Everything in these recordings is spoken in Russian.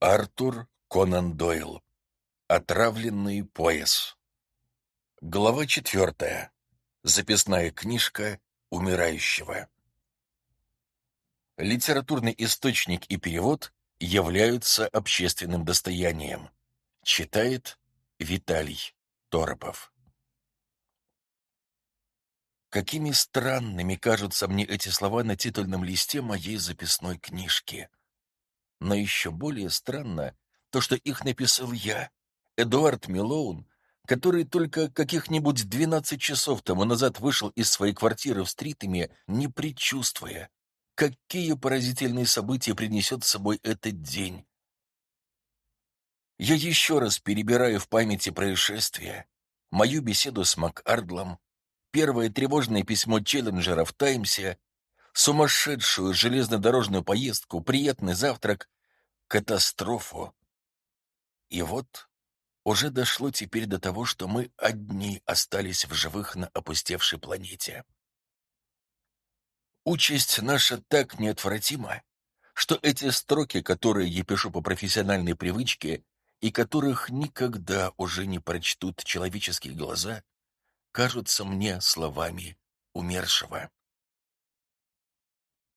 Артур Конан Дойл. Отравленный пояс. Глава четвертая. Записная книжка умирающего. Литературный источник и перевод являются общественным достоянием. Читает Виталий Торопов. Какими странными кажутся мне эти слова на титульном листе моей записной книжки. Но еще более странно то, что их написал я, Эдуард Милоун, который только каких-нибудь 12 часов тому назад вышел из своей квартиры в Стритами, не предчувствуя, какие поразительные события принесет с собой этот день. Я еще раз перебираю в памяти происшествия, мою беседу с МакАрдлом, первое тревожное письмо Челленджера в «Таймсе», сумасшедшую железнодорожную поездку, приятный завтрак, катастрофу. И вот уже дошло теперь до того, что мы одни остались в живых на опустевшей планете. Участь наша так неотвратима, что эти строки, которые я пишу по профессиональной привычке и которых никогда уже не прочтут человеческие глаза, кажутся мне словами умершего.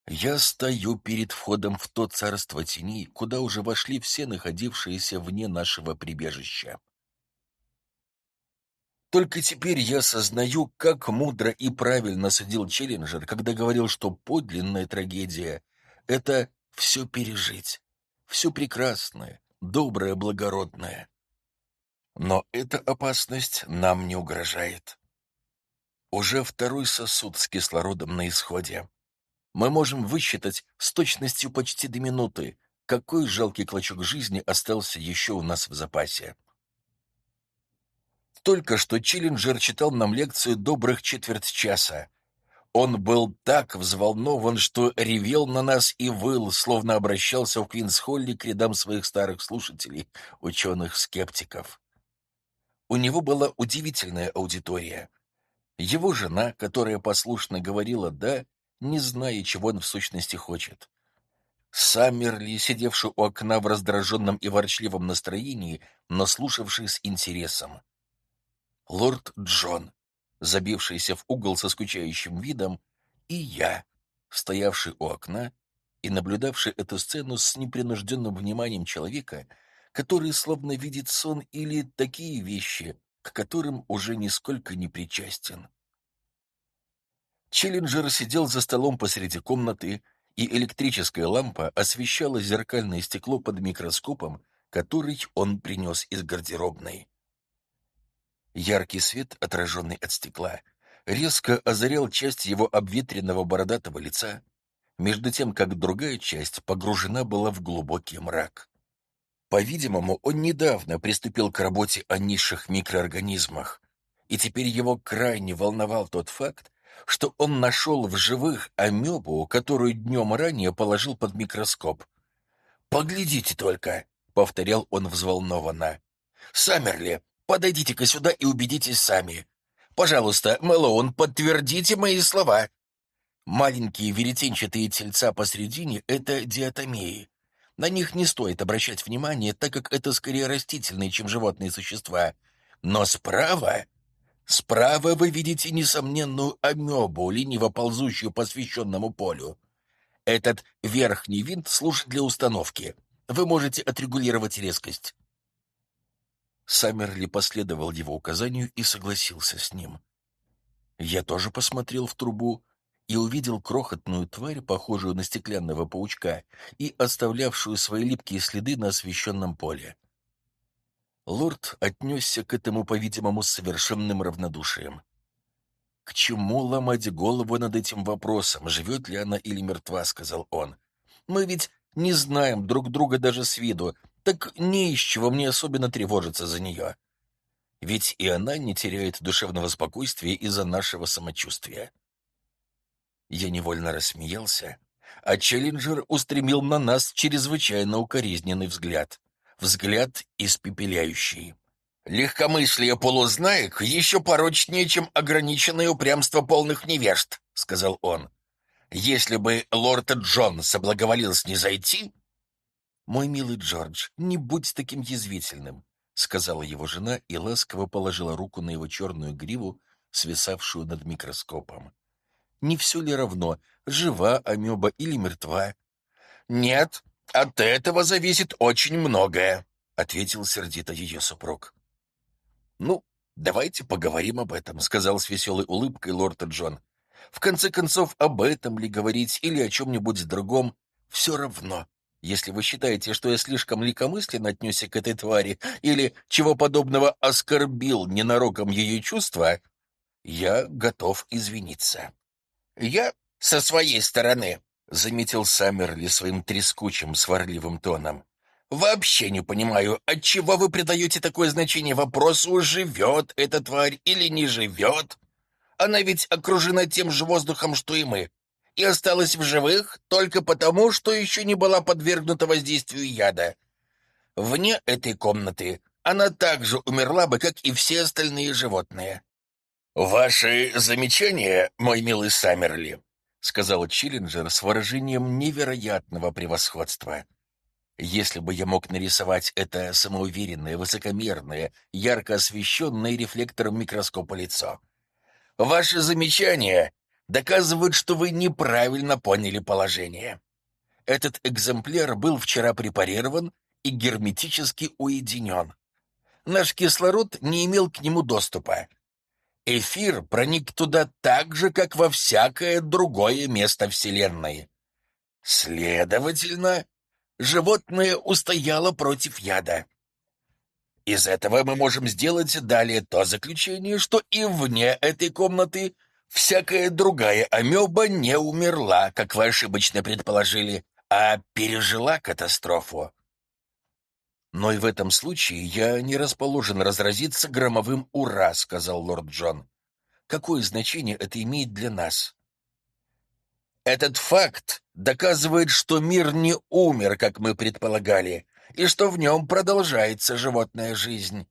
Я стою перед входом в то царство теней, куда уже вошли все находившиеся вне нашего прибежища. Только теперь я сознаю, как мудро и правильно судил Челленджер, когда говорил, что подлинная трагедия — это все пережить, все прекрасное, доброе, благородное. Но эта опасность нам не угрожает. Уже второй сосуд с кислородом на исходе мы можем высчитать с точностью почти до минуты, какой жалкий клочок жизни остался еще у нас в запасе. Только что Челленджер читал нам лекцию добрых четверть часа. Он был так взволнован, что ревел на нас и выл, словно обращался в Квинс-Холли к рядам своих старых слушателей, ученых-скептиков. У него была удивительная аудитория. Его жена, которая послушно говорила «да», не зная, чего он в сущности хочет. Саммерли, сидевший у окна в раздраженном и ворчливом настроении, но слушавший с интересом. Лорд Джон, забившийся в угол со скучающим видом, и я, стоявший у окна и наблюдавший эту сцену с непринужденным вниманием человека, который словно видит сон или такие вещи, к которым уже нисколько не причастен. Челленджер сидел за столом посреди комнаты, и электрическая лампа освещала зеркальное стекло под микроскопом, который он принес из гардеробной. Яркий свет, отраженный от стекла, резко озарял часть его обветренного бородатого лица, между тем, как другая часть погружена была в глубокий мрак. По-видимому, он недавно приступил к работе о низших микроорганизмах, и теперь его крайне волновал тот факт, что он нашел в живых амебу, которую днем ранее положил под микроскоп. «Поглядите только!» — повторял он взволнованно. «Саммерли, подойдите-ка сюда и убедитесь сами. Пожалуйста, Мэлоун, подтвердите мои слова. Маленькие веретенчатые тельца посредине — это диатомии. На них не стоит обращать внимание, так как это скорее растительные, чем животные существа. Но справа Справа вы видите несомненную амебу, лениво ползущую по освещенному полю. Этот верхний винт служит для установки. Вы можете отрегулировать резкость. Саммерли последовал его указанию и согласился с ним. Я тоже посмотрел в трубу и увидел крохотную тварь, похожую на стеклянного паучка, и оставлявшую свои липкие следы на освещенном поле. Лорд отнесся к этому, по-видимому, с совершенным равнодушием. «К чему ломать голову над этим вопросом, живет ли она или мертва?» — сказал он. «Мы ведь не знаем друг друга даже с виду, так не из чего мне особенно тревожиться за нее. Ведь и она не теряет душевного спокойствия из-за нашего самочувствия». Я невольно рассмеялся, а Челленджер устремил на нас чрезвычайно укоризненный взгляд взгляд испепеляющий. «Легкомыслие полузнаек еще порочнее, чем ограниченное упрямство полных невежд», — сказал он. «Если бы лорд Джон соблаговолил снизойти...» «Мой милый Джордж, не будь таким язвительным», — сказала его жена и ласково положила руку на его черную гриву, свисавшую над микроскопом. «Не все ли равно, жива амеба или мертва?» «Нет, от этого зависит очень многое», — ответил сердито ее супруг. «Ну, давайте поговорим об этом», — сказал с веселой улыбкой лорд Джон. «В конце концов, об этом ли говорить или о чем-нибудь другом, все равно. Если вы считаете, что я слишком легкомысленно отнесся к этой твари или, чего подобного, оскорбил ненароком ее чувства, я готов извиниться». «Я со своей стороны», — заметил Саммерли своим трескучим, сварливым тоном. Вообще не понимаю, отчего вы придаете такое значение вопросу, живет эта тварь или не живет? Она ведь окружена тем же воздухом, что и мы, и осталась в живых только потому, что еще не была подвергнута воздействию яда. Вне этой комнаты она также умерла бы, как и все остальные животные. «Ваши замечания, мой милый Саммерли», — сказал Чиллинджер с выражением невероятного превосходства, — если бы я мог нарисовать это самоуверенное, высокомерное, ярко освещенное рефлектором микроскопа лицо. Ваши замечания доказывают, что вы неправильно поняли положение. Этот экземпляр был вчера препарирован и герметически уединен. Наш кислород не имел к нему доступа. Эфир проник туда так же, как во всякое другое место Вселенной. Следовательно, животное устояло против яда. Из этого мы можем сделать далее то заключение, что и вне этой комнаты всякая другая амеба не умерла, как вы ошибочно предположили, а пережила катастрофу. «Но и в этом случае я не расположен разразиться громовым «Ура!», — сказал лорд Джон. «Какое значение это имеет для нас?» Этот факт доказывает, что мир не умер, как мы предполагали, и что в нем продолжается животная жизнь.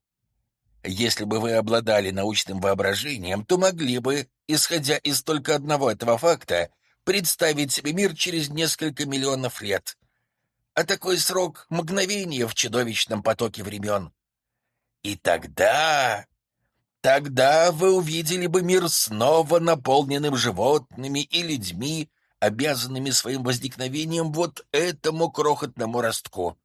Если бы вы обладали научным воображением, то могли бы, исходя из только одного этого факта, представить себе мир через несколько миллионов лет. А такой срок — мгновение в чудовищном потоке времен. И тогда... Тогда вы увидели бы мир снова наполненным животными и людьми, обязанными своим возникновением вот этому крохотному ростку.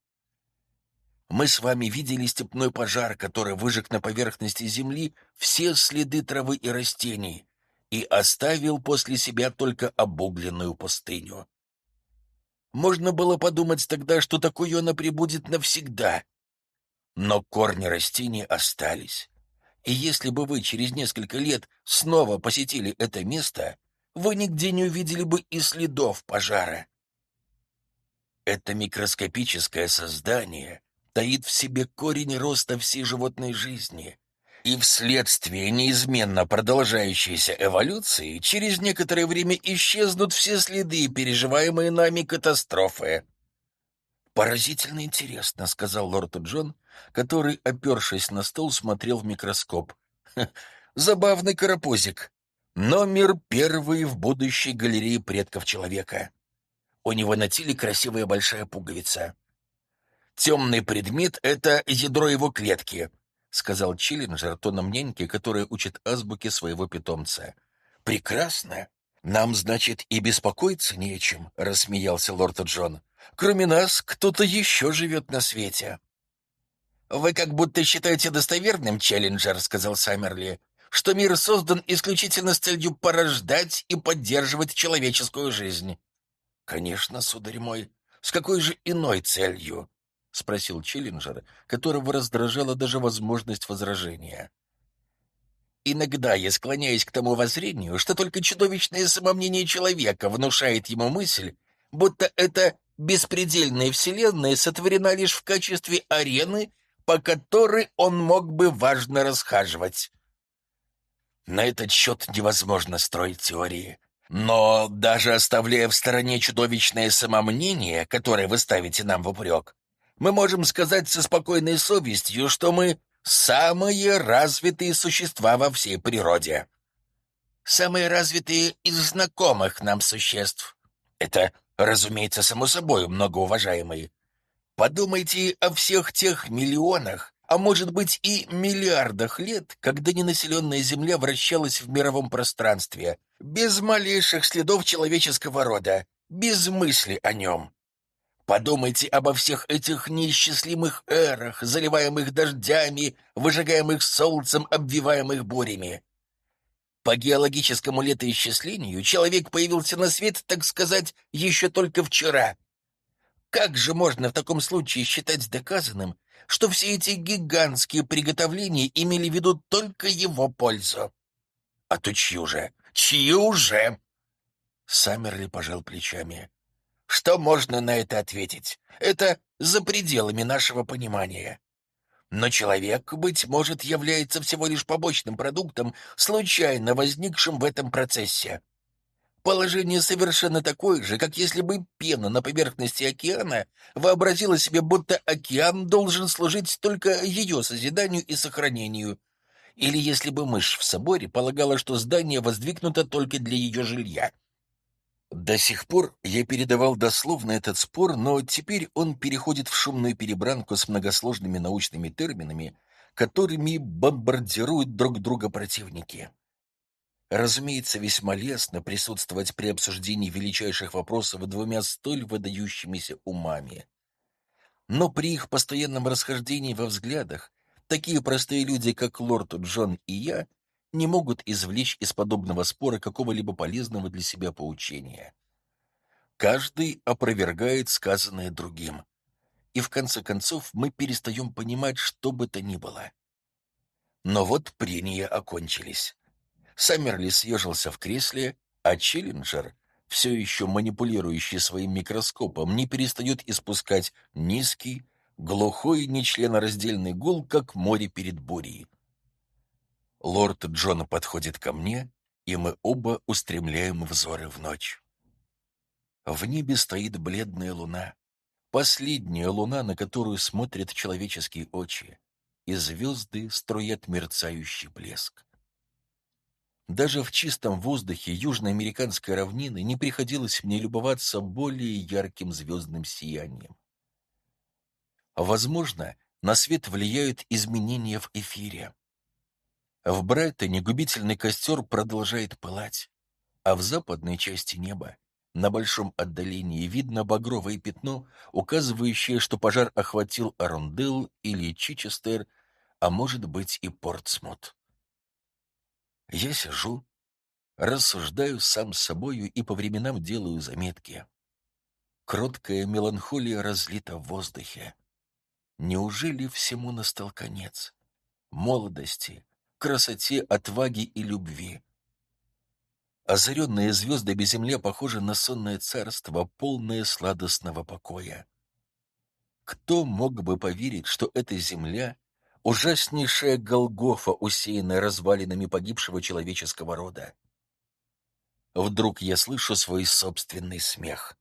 Мы с вами видели степной пожар, который выжег на поверхности земли все следы травы и растений и оставил после себя только обугленную пустыню. Можно было подумать тогда, что такое она прибудет навсегда. Но корни растений остались. И если бы вы через несколько лет снова посетили это место, вы нигде не увидели бы и следов пожара. Это микроскопическое создание таит в себе корень роста всей животной жизни, и вследствие неизменно продолжающейся эволюции через некоторое время исчезнут все следы, переживаемые нами катастрофы. «Поразительно интересно», — сказал лорд Джон, который, опершись на стол, смотрел в микроскоп. «Забавный карапузик. Номер первый в будущей галерее предков человека. У него на теле красивая большая пуговица. Темный предмет — это ядро его клетки, — сказал Чиллинджер тоном няньки, которая учит азбуке своего питомца. «Прекрасно. Нам, значит, и беспокоиться не о чем», — рассмеялся лорд Джон. «Кроме нас, кто-то еще живет на свете». «Вы как будто считаете достоверным, Челленджер», — сказал Саммерли, что мир создан исключительно с целью порождать и поддерживать человеческую жизнь. — Конечно, сударь мой. С какой же иной целью? — спросил Челленджер, которого раздражала даже возможность возражения. Иногда я склоняюсь к тому воззрению, что только чудовищное самомнение человека внушает ему мысль, будто эта беспредельная вселенная сотворена лишь в качестве арены, по которой он мог бы важно расхаживать. На этот счет невозможно строить теории. Но даже оставляя в стороне чудовищное самомнение, которое вы ставите нам в упрек, мы можем сказать со спокойной совестью, что мы самые развитые существа во всей природе. Самые развитые из знакомых нам существ. Это, разумеется, само собой, многоуважаемые. Подумайте о всех тех миллионах, а может быть и миллиардах лет, когда ненаселенная Земля вращалась в мировом пространстве, без малейших следов человеческого рода, без мысли о нем. Подумайте обо всех этих неисчислимых эрах, заливаемых дождями, выжигаемых солнцем, обвиваемых бурями. По геологическому летоисчислению человек появился на свет, так сказать, еще только вчера. Как же можно в таком случае считать доказанным, что все эти гигантские приготовления имели в виду только его пользу? А то чью же? Чью же? Саммерли пожал плечами. Что можно на это ответить? Это за пределами нашего понимания. Но человек, быть может, является всего лишь побочным продуктом, случайно возникшим в этом процессе. Положение совершенно такое же, как если бы пена на поверхности океана вообразила себе, будто океан должен служить только ее созиданию и сохранению. Или если бы мышь в соборе полагала, что здание воздвигнуто только для ее жилья — до сих пор я передавал дословно этот спор, но теперь он переходит в шумную перебранку с многосложными научными терминами, которыми бомбардируют друг друга противники. Разумеется, весьма лестно присутствовать при обсуждении величайших вопросов двумя столь выдающимися умами. Но при их постоянном расхождении во взглядах такие простые люди, как лорд Джон и я, не могут извлечь из подобного спора какого-либо полезного для себя поучения. Каждый опровергает сказанное другим, и в конце концов мы перестаем понимать, что бы то ни было. Но вот прения окончились. Саммерли съежился в кресле, а Челленджер, все еще манипулирующий своим микроскопом, не перестает испускать низкий, глухой, нечленораздельный гул, как море перед бурей. Лорд Джон подходит ко мне, и мы оба устремляем взоры в ночь. В небе стоит бледная луна, последняя луна, на которую смотрят человеческие очи, и звезды струят мерцающий блеск. Даже в чистом воздухе южноамериканской равнины не приходилось мне любоваться более ярким звездным сиянием. Возможно, на свет влияют изменения в эфире. В Брайтоне губительный костер продолжает пылать, а в западной части неба, на большом отдалении, видно багровое пятно, указывающее, что пожар охватил Арундел или Чичестер, а может быть и Портсмут. Я сижу, рассуждаю сам с собою и по временам делаю заметки. Кроткая меланхолия разлита в воздухе. Неужели всему настал конец? Молодости, красоте, отваге и любви. Озаренные звездами земля похожа на сонное царство, полное сладостного покоя. Кто мог бы поверить, что эта земля — ужаснейшая Голгофа, усеянная развалинами погибшего человеческого рода? Вдруг я слышу свой собственный смех.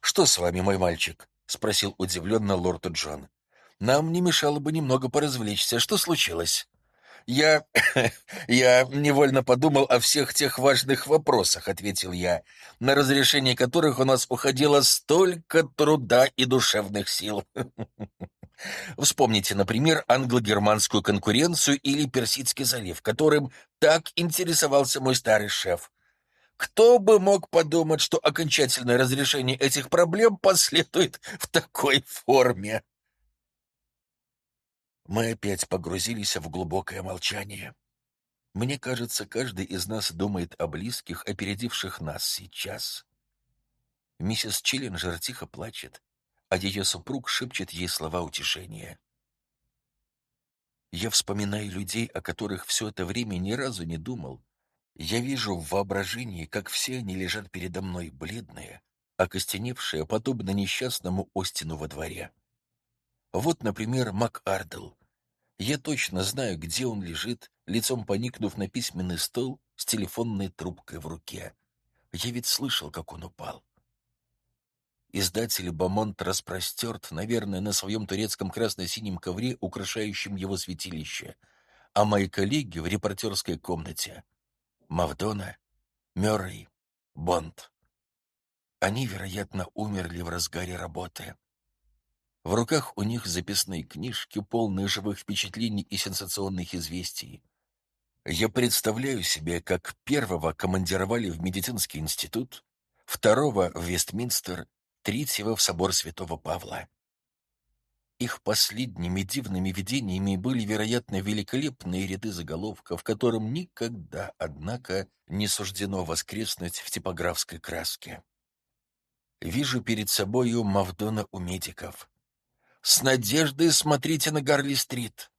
«Что с вами, мой мальчик?» — спросил удивленно лорд Джон. «Нам не мешало бы немного поразвлечься. Что случилось?» «Я... я невольно подумал о всех тех важных вопросах», — ответил я, «на разрешение которых у нас уходило столько труда и душевных сил». Вспомните, например, англо-германскую конкуренцию или Персидский залив, которым так интересовался мой старый шеф. Кто бы мог подумать, что окончательное разрешение этих проблем последует в такой форме? Мы опять погрузились в глубокое молчание. Мне кажется, каждый из нас думает о близких, опередивших нас сейчас. Миссис Челленджер тихо плачет, а ее супруг шепчет ей слова утешения. Я вспоминаю людей, о которых все это время ни разу не думал. Я вижу в воображении, как все они лежат передо мной бледные, окостеневшие, подобно несчастному Остину во дворе. Вот, например, Мак Ардл. Я точно знаю, где он лежит, лицом поникнув на письменный стол с телефонной трубкой в руке. Я ведь слышал, как он упал. Издатель Бамонт распростерт, наверное, на своем турецком красно-синем ковре, украшающем его святилище, а мои коллеги в репортерской комнате — Мавдона, Мёррей, Бонд. Они, вероятно, умерли в разгаре работы. В руках у них записные книжки, полные живых впечатлений и сенсационных известий. Я представляю себе, как первого командировали в медицинский институт, второго — в Вестминстер, третьего — в собор святого Павла. Их последними дивными видениями были, вероятно, великолепные ряды заголовков, которым никогда, однако, не суждено воскреснуть в типографской краске. Вижу перед собою Мавдона у медиков. «С надеждой смотрите на Гарли-стрит!»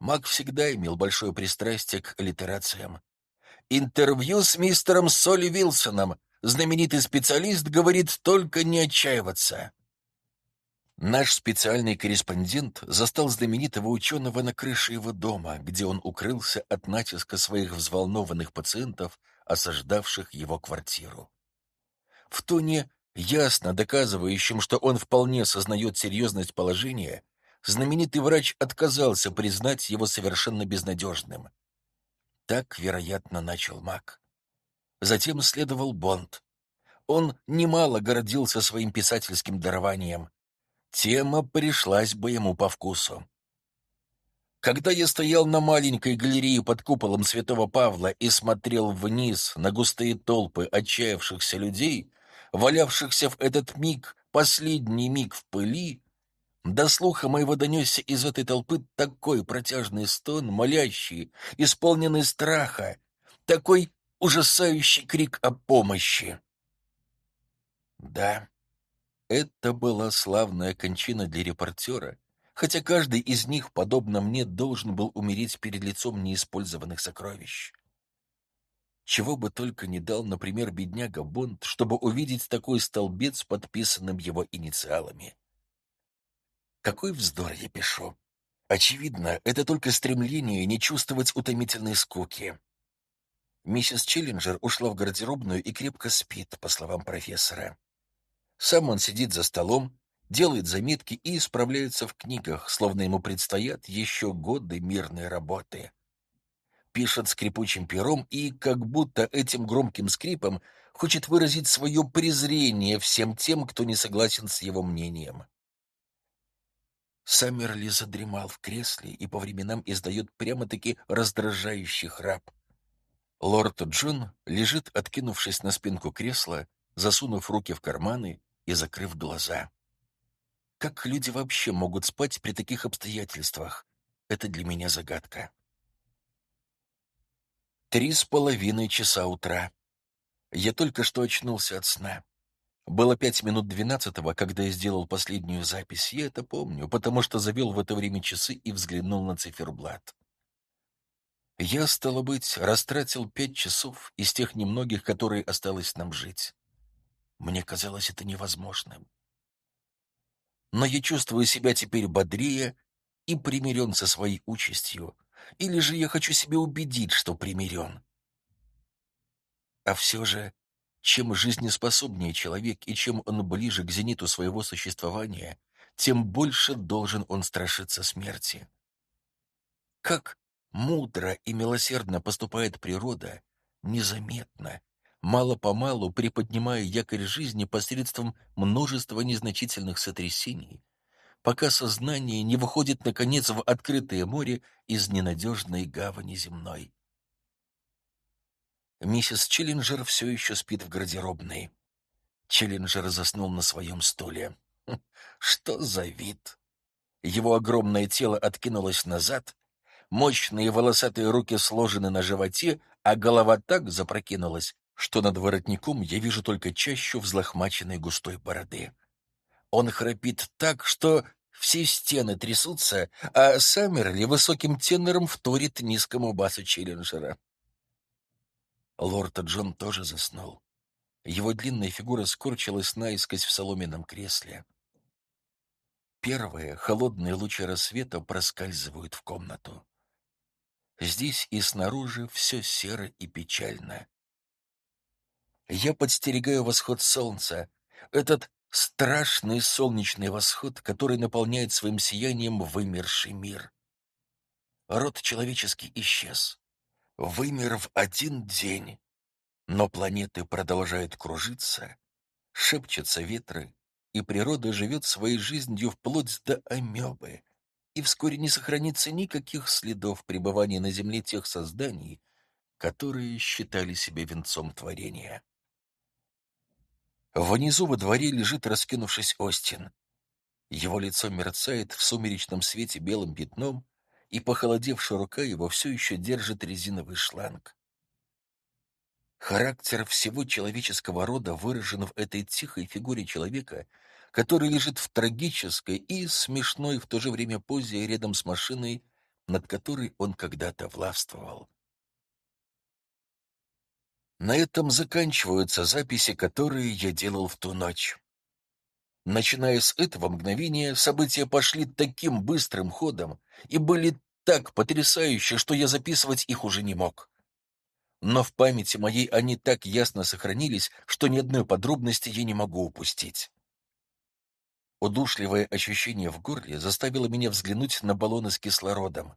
Мак всегда имел большое пристрастие к аллитерациям. «Интервью с мистером Соли Вилсоном. Знаменитый специалист говорит только не отчаиваться». Наш специальный корреспондент застал знаменитого ученого на крыше его дома, где он укрылся от натиска своих взволнованных пациентов, осаждавших его квартиру. В тоне, ясно доказывающем, что он вполне сознает серьезность положения, знаменитый врач отказался признать его совершенно безнадежным. Так, вероятно, начал Мак. Затем следовал Бонд. Он немало гордился своим писательским дарованием, Тема пришлась бы ему по вкусу. Когда я стоял на маленькой галерее под куполом Святого Павла и смотрел вниз на густые толпы отчаявшихся людей, валявшихся в этот миг, последний миг в пыли, до слуха моего донесся из этой толпы такой протяжный стон, молящий, исполненный страха, такой ужасающий крик о помощи. Да, это была славная кончина для репортера, хотя каждый из них, подобно мне, должен был умереть перед лицом неиспользованных сокровищ. Чего бы только не дал, например, бедняга Бонд, чтобы увидеть такой столбец, подписанным его инициалами. Какой вздор я пишу. Очевидно, это только стремление не чувствовать утомительной скуки. Миссис Челленджер ушла в гардеробную и крепко спит, по словам профессора. Сам он сидит за столом, делает заметки и исправляется в книгах, словно ему предстоят еще годы мирной работы. Пишет скрипучим пером и, как будто этим громким скрипом, хочет выразить свое презрение всем тем, кто не согласен с его мнением. Саммерли задремал в кресле и по временам издает прямо-таки раздражающий храп. Лорд Джон лежит, откинувшись на спинку кресла, засунув руки в карманы и закрыв глаза. Как люди вообще могут спать при таких обстоятельствах? Это для меня загадка. Три с половиной часа утра. Я только что очнулся от сна. Было пять минут двенадцатого, когда я сделал последнюю запись. Я это помню, потому что завел в это время часы и взглянул на циферблат. Я, стало быть, растратил пять часов из тех немногих, которые осталось нам жить. Мне казалось это невозможным. Но я чувствую себя теперь бодрее и примирен со своей участью, или же я хочу себе убедить, что примирен. А все же, чем жизнеспособнее человек и чем он ближе к зениту своего существования, тем больше должен он страшиться смерти. Как мудро и милосердно поступает природа, незаметно, мало-помалу приподнимая якорь жизни посредством множества незначительных сотрясений, пока сознание не выходит, наконец, в открытое море из ненадежной гавани земной. Миссис Челленджер все еще спит в гардеробной. Челленджер заснул на своем стуле. Хм, что за вид! Его огромное тело откинулось назад, мощные волосатые руки сложены на животе, а голова так запрокинулась, что над воротником я вижу только чащу взлохмаченной густой бороды. Он храпит так, что все стены трясутся, а Саммерли высоким тенором вторит низкому басу Челленджера. Лорд Джон тоже заснул. Его длинная фигура скорчилась наискось в соломенном кресле. Первые холодные лучи рассвета проскальзывают в комнату. Здесь и снаружи все серо и печально. Я подстерегаю восход солнца, этот страшный солнечный восход, который наполняет своим сиянием вымерший мир. Род человеческий исчез. Вымер в один день. Но планеты продолжают кружиться, шепчутся ветры, и природа живет своей жизнью вплоть до амебы, и вскоре не сохранится никаких следов пребывания на земле тех созданий, которые считали себя венцом творения. Внизу во дворе лежит, раскинувшись, Остин. Его лицо мерцает в сумеречном свете белым пятном, и похолодевшая рука его все еще держит резиновый шланг. Характер всего человеческого рода выражен в этой тихой фигуре человека, который лежит в трагической и смешной в то же время позе рядом с машиной, над которой он когда-то властвовал. На этом заканчиваются записи, которые я делал в ту ночь. Начиная с этого мгновения, события пошли таким быстрым ходом и были так потрясающие, что я записывать их уже не мог. Но в памяти моей они так ясно сохранились, что ни одной подробности я не могу упустить. Удушливое ощущение в горле заставило меня взглянуть на баллоны с кислородом.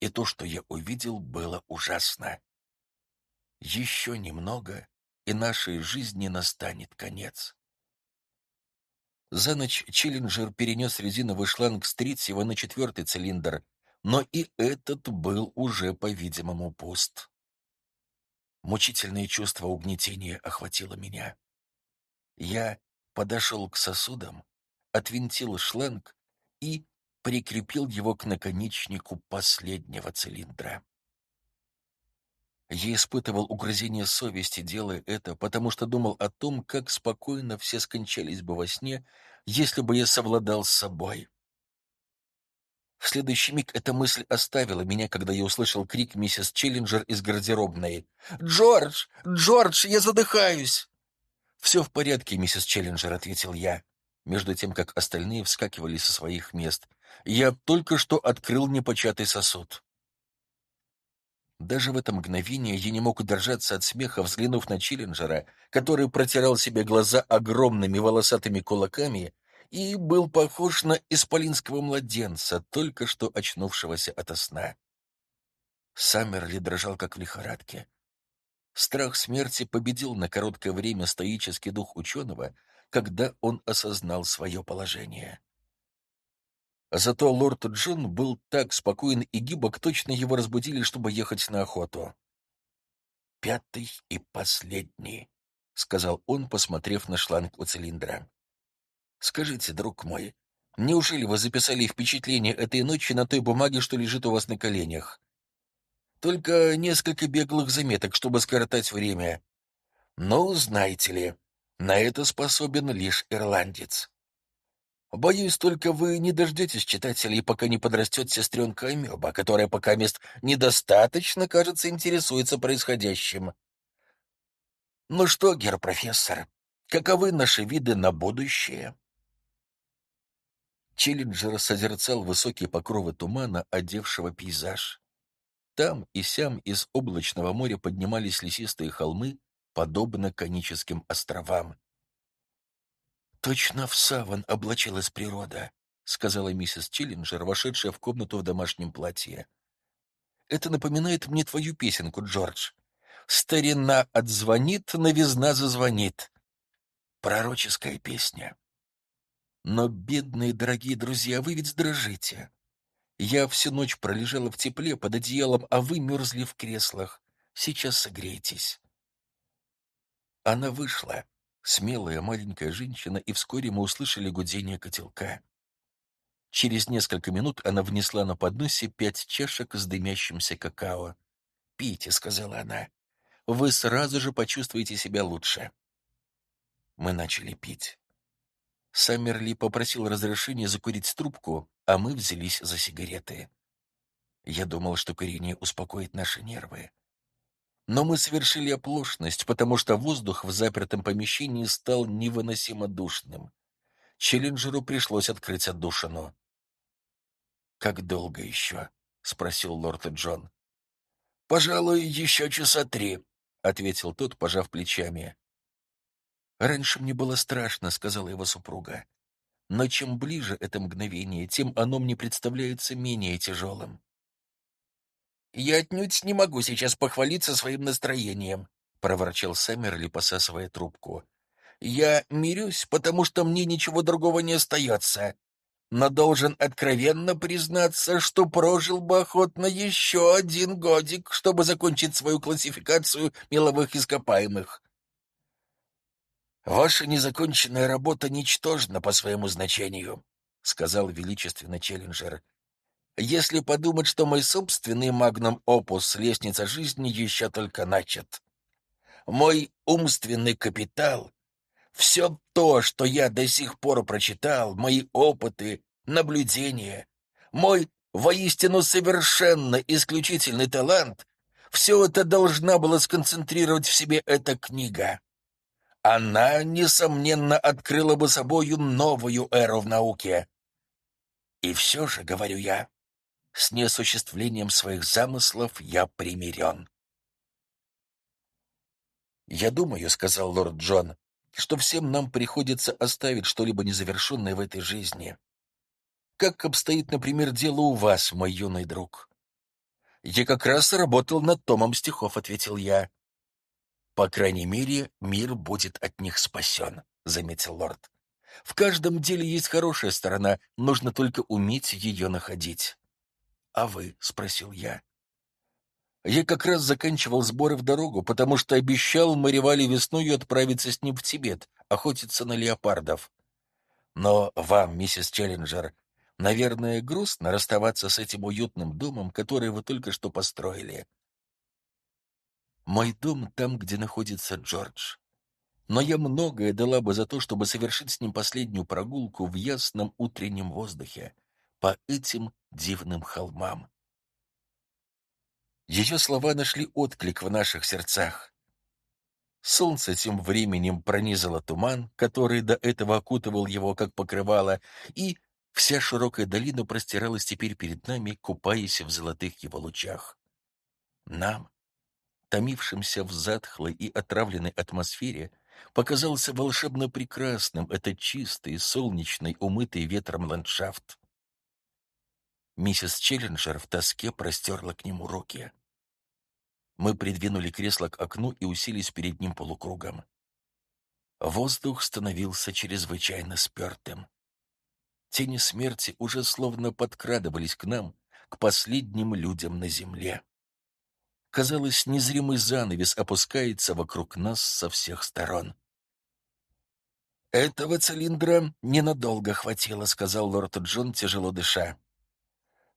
И то, что я увидел, было ужасно. Еще немного, и нашей жизни настанет конец. За ночь Челленджер перенес резиновый шланг с третьего на четвертый цилиндр, но и этот был уже, по-видимому, пуст. Мучительное чувство угнетения охватило меня. Я подошел к сосудам, отвинтил шланг и прикрепил его к наконечнику последнего цилиндра. Я испытывал угрызение совести, делая это, потому что думал о том, как спокойно все скончались бы во сне, если бы я совладал с собой. В следующий миг эта мысль оставила меня, когда я услышал крик миссис Челленджер из гардеробной. «Джордж! Джордж, я задыхаюсь!» «Все в порядке, миссис Челленджер», — ответил я, между тем, как остальные вскакивали со своих мест. «Я только что открыл непочатый сосуд». Даже в это мгновение я не мог удержаться от смеха, взглянув на Челленджера, который протирал себе глаза огромными волосатыми кулаками и был похож на исполинского младенца, только что очнувшегося ото сна. Саммерли дрожал, как в лихорадке. Страх смерти победил на короткое время стоический дух ученого, когда он осознал свое положение. Зато лорд Джон был так спокоен и гибок, точно его разбудили, чтобы ехать на охоту. «Пятый и последний», — сказал он, посмотрев на шланг у цилиндра. «Скажите, друг мой, неужели вы записали впечатление этой ночи на той бумаге, что лежит у вас на коленях? Только несколько беглых заметок, чтобы скоротать время. Но, знаете ли, на это способен лишь ирландец». Боюсь, только вы не дождетесь читателей, пока не подрастет сестренка Амеба, которая пока мест недостаточно, кажется, интересуется происходящим. Ну что, гер профессор, каковы наши виды на будущее? Челленджер созерцал высокие покровы тумана, одевшего пейзаж. Там и сям из облачного моря поднимались лесистые холмы, подобно коническим островам. «Точно в саван облачилась природа», — сказала миссис Челленджер, вошедшая в комнату в домашнем платье. «Это напоминает мне твою песенку, Джордж. Старина отзвонит, новизна зазвонит. Пророческая песня. Но, бедные дорогие друзья, вы ведь дрожите. Я всю ночь пролежала в тепле под одеялом, а вы мерзли в креслах. Сейчас согрейтесь». Она вышла смелая маленькая женщина, и вскоре мы услышали гудение котелка. Через несколько минут она внесла на подносе пять чашек с дымящимся какао. «Пейте», — сказала она. «Вы сразу же почувствуете себя лучше». Мы начали пить. Саммерли попросил разрешения закурить трубку, а мы взялись за сигареты. Я думал, что курение успокоит наши нервы. Но мы совершили оплошность, потому что воздух в запертом помещении стал невыносимо душным. Челленджеру пришлось открыть отдушину. «Как долго еще?» — спросил лорд Джон. «Пожалуй, еще часа три», — ответил тот, пожав плечами. «Раньше мне было страшно», — сказала его супруга. «Но чем ближе это мгновение, тем оно мне представляется менее тяжелым. «Я отнюдь не могу сейчас похвалиться своим настроением», — проворчал Сэммерли, посасывая трубку. Я мирюсь, потому что мне ничего другого не остается. Но должен откровенно признаться, что прожил бы охотно еще один годик, чтобы закончить свою классификацию меловых ископаемых. «Ваша незаконченная работа ничтожна по своему значению», — сказал величественно Челленджер. «Если подумать, что мой собственный магнум-опус «Лестница жизни» еще только начат. Мой умственный капитал — все то, что я до сих пор прочитал, мои опыты, наблюдения, мой воистину совершенно исключительный талант — все это должна была сконцентрировать в себе эта книга» она, несомненно, открыла бы собою новую эру в науке. И все же, говорю я, с неосуществлением своих замыслов я примирен. «Я думаю, — сказал лорд Джон, — что всем нам приходится оставить что-либо незавершенное в этой жизни. Как обстоит, например, дело у вас, мой юный друг?» «Я как раз работал над томом стихов», — ответил я. «По крайней мере, мир будет от них спасен», — заметил лорд. «В каждом деле есть хорошая сторона, нужно только уметь ее находить». «А вы?» — спросил я. Я как раз заканчивал сборы в дорогу, потому что обещал Маривале весною отправиться с ним в Тибет, охотиться на леопардов. Но вам, миссис Челленджер, наверное, грустно расставаться с этим уютным домом, который вы только что построили. Мой дом там, где находится Джордж. Но я многое дала бы за то, чтобы совершить с ним последнюю прогулку в ясном утреннем воздухе по этим дивным холмам. Ее слова нашли отклик в наших сердцах. Солнце тем временем пронизало туман, который до этого окутывал его, как покрывало, и вся широкая долина простиралась теперь перед нами, купаясь в золотых его лучах. Нам, томившимся в затхлой и отравленной атмосфере, показался волшебно прекрасным этот чистый, солнечный, умытый ветром ландшафт. Миссис Челленджер в тоске простерла к нему руки. Мы придвинули кресло к окну и уселись перед ним полукругом. Воздух становился чрезвычайно спертым. Тени смерти уже словно подкрадывались к нам, к последним людям на земле. Казалось, незримый занавес опускается вокруг нас со всех сторон. «Этого цилиндра ненадолго хватило», — сказал лорд Джон, тяжело дыша.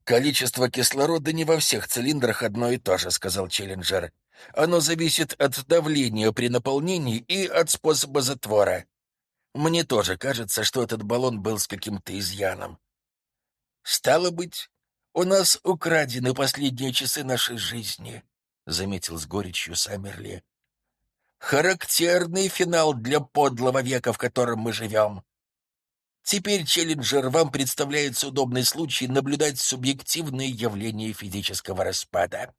«Количество кислорода не во всех цилиндрах одно и то же», — сказал Челленджер. «Оно зависит от давления при наполнении и от способа затвора. Мне тоже кажется, что этот баллон был с каким-то изъяном. Стало быть, у нас украдены последние часы нашей жизни заметил с горечью Саммерли. Характерный финал для подлого века, в котором мы живем. Теперь, Челленджер, вам представляется удобный случай наблюдать субъективные явления физического распада.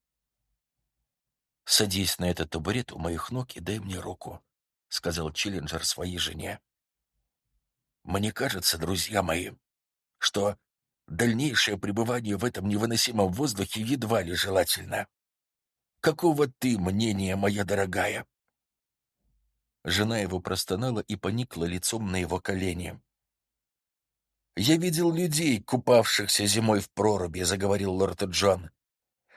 «Садись на этот табурет у моих ног и дай мне руку», — сказал Челленджер своей жене. «Мне кажется, друзья мои, что дальнейшее пребывание в этом невыносимом воздухе едва ли желательно». Какого ты мнения, моя дорогая?» Жена его простонала и поникла лицом на его колени. «Я видел людей, купавшихся зимой в проруби», — заговорил лорд Джон.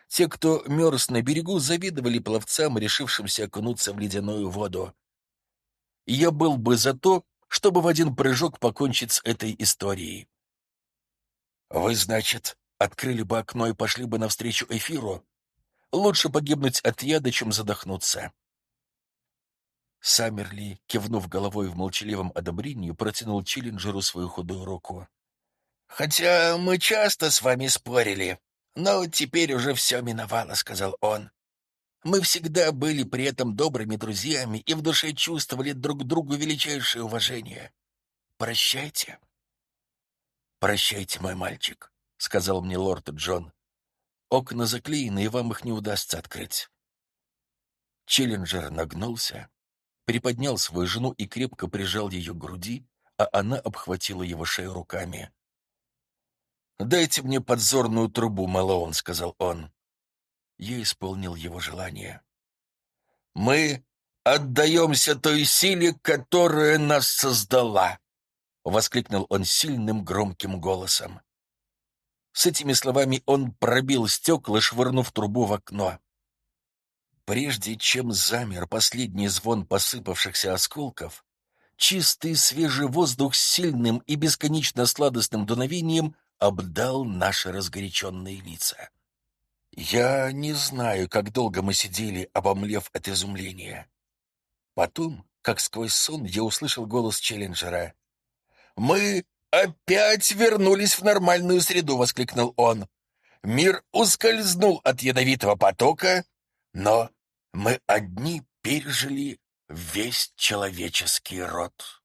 «Те, кто мерз на берегу, завидовали пловцам, решившимся окунуться в ледяную воду. Я был бы за то, чтобы в один прыжок покончить с этой историей». «Вы, значит, открыли бы окно и пошли бы навстречу эфиру?» Лучше погибнуть от яда, чем задохнуться. Саммерли, кивнув головой в молчаливом одобрении, протянул Челленджеру свою худую руку. «Хотя мы часто с вами спорили, но теперь уже все миновало», — сказал он. «Мы всегда были при этом добрыми друзьями и в душе чувствовали друг к другу величайшее уважение. Прощайте». «Прощайте, мой мальчик», — сказал мне лорд Джон. Окна заклеены, и вам их не удастся открыть. Челленджер нагнулся, приподнял свою жену и крепко прижал ее к груди, а она обхватила его шею руками. «Дайте мне подзорную трубу, Мэлоун», — сказал он. Я исполнил его желание. «Мы отдаемся той силе, которая нас создала!» — воскликнул он сильным громким голосом. С этими словами он пробил стекла, швырнув трубу в окно. Прежде чем замер последний звон посыпавшихся осколков, чистый свежий воздух с сильным и бесконечно сладостным дуновением обдал наши разгоряченные лица. Я не знаю, как долго мы сидели, обомлев от изумления. Потом, как сквозь сон, я услышал голос Челленджера. «Мы опять вернулись в нормальную среду!» — воскликнул он. «Мир ускользнул от ядовитого потока, но мы одни пережили весь человеческий род».